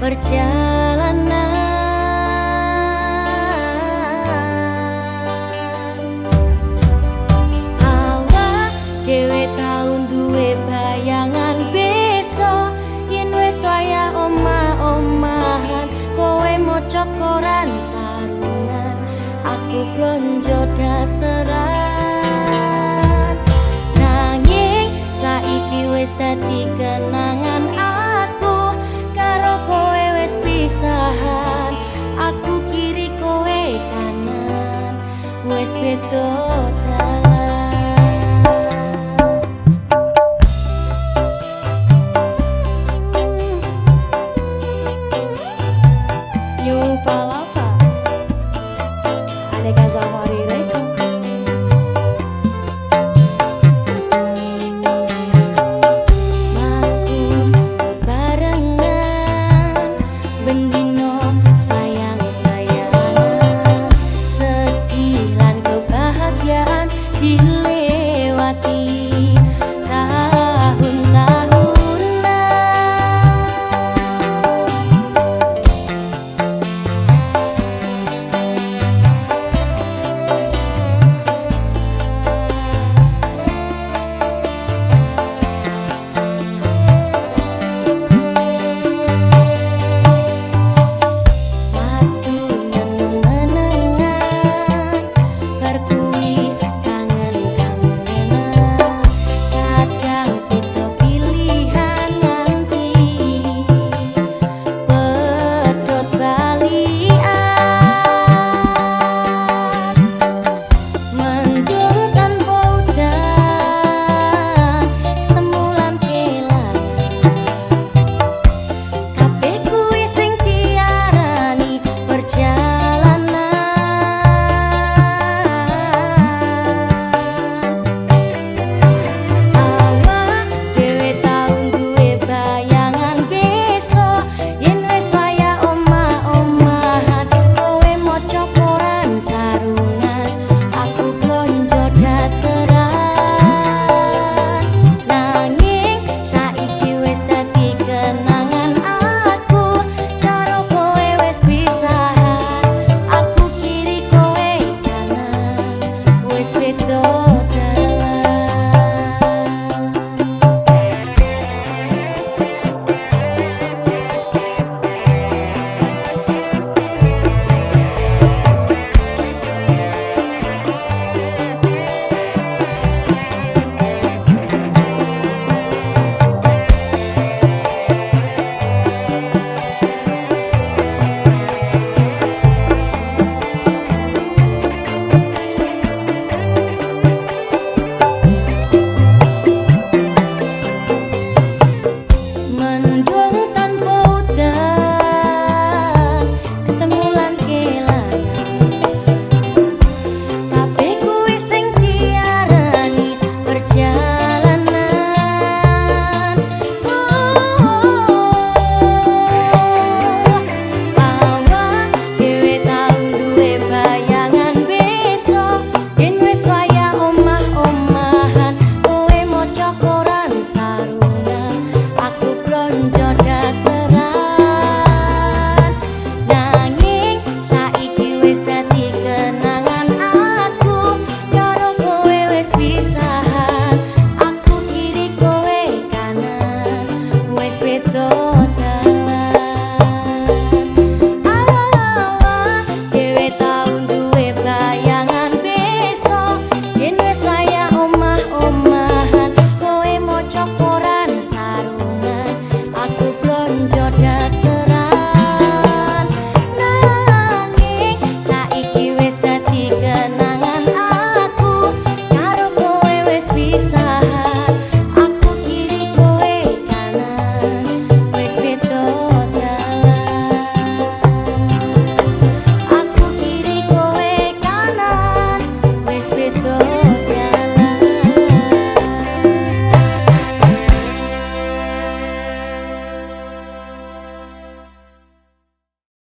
perjalanan. Awak dewe tau duwe bayangan besok yen wis waya omah-omahan kowe maca koran sarungan. Aku blonjo dasteran Nyupa ada Adekan Safari Rekom